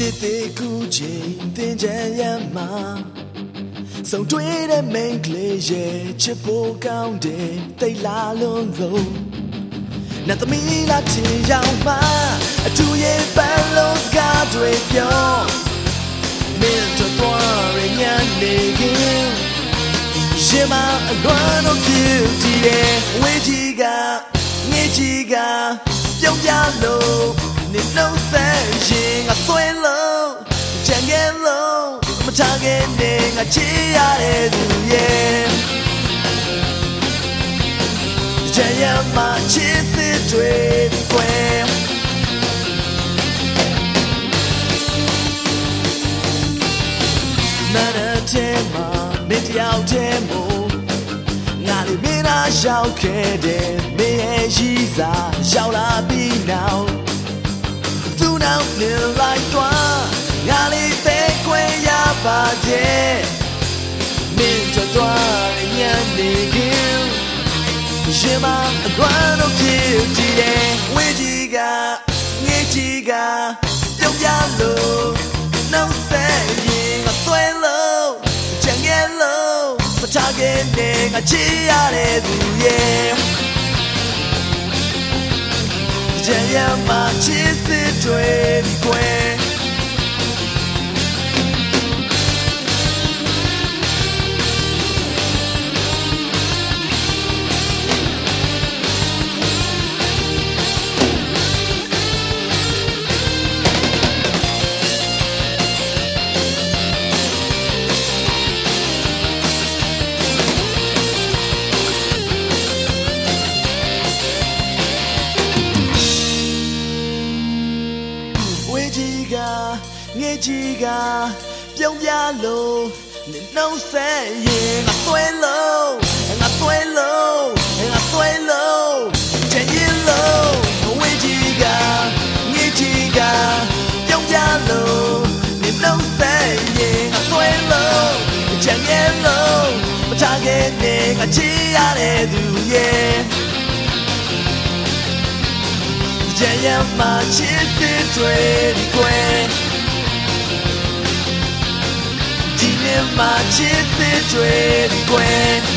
နှစ်သေးကူချိန်တင်ကြရမှာဆုံတွေ့တဲ့မိန်ကလေးရဲ့ချစ်ဖို့ကောင်းတယ်တိတ်လာလုံးလုံးနတ်သမီးလာချင်ရောက်မှာအတူရဲ့ပန်းလုံးစကားတွေပြောမင်းတို့တော့ရညနေခင်ရှင်မအလွမ်းတော့ကြည့်တည်တယ်ဝေးကြီးကငေးကြီးကပြုံးပြလို့ နေလုံးဆက်ရင်ငါဆွဲလို့ကြံခဲ့လို့မထားခဲ့နေငါချစ်ရတဲ့သူရဲ့ကြံရမှာချစ်စစ်တွေကွယ်နာရတဲ့မှာမင်းတယောက်တည်းမို့ငါလေးမင်းသားရောက်ခဲ့တယ်မင်းရဲ့ရှိစားရောက်လာပြီးနောက်သူ နောက်နေလိုက်တော့ငါလေးသေးခွင့်ရပါတယ်မင်းတို့တော့ညနေခင်းရှင်မအကွမ်းတို့ဖြစ်ကြည့်တယ်ဝေးကြီးကငေးကြီးကပြုံးပြလို့နှုတ်ဆက်ရင်ငါသွဲလို့ချင်ငယ်လို့မထားခဲ့နဲ့ငါချစ်ရတဲ့သူရဲ့ ကြံရမှာချစ်စစ်တွေကွယ် ကြီးကငေးကြီးကပြုံးပြလို့နေနှုတ်ဆက်ရင်ငါဆွဲလို့ငါဆွဲလို့ငါဆွဲလို့ချင်ရင်လို့ဝေးကြီးကငေးကြီးကပြုံးပြလို့နေနှုတ်ဆက်ရင်ငါဆွဲလို့ချင်ရင်လို့မထားခဲ့နဲ့ငါချစ်ရတဲ့သူရဲ့ ကြံရမှာချစ်စစ်တွေဒီကွယ်ဒီနေ့မှာချစ်စစ်တွေဒီကွယ်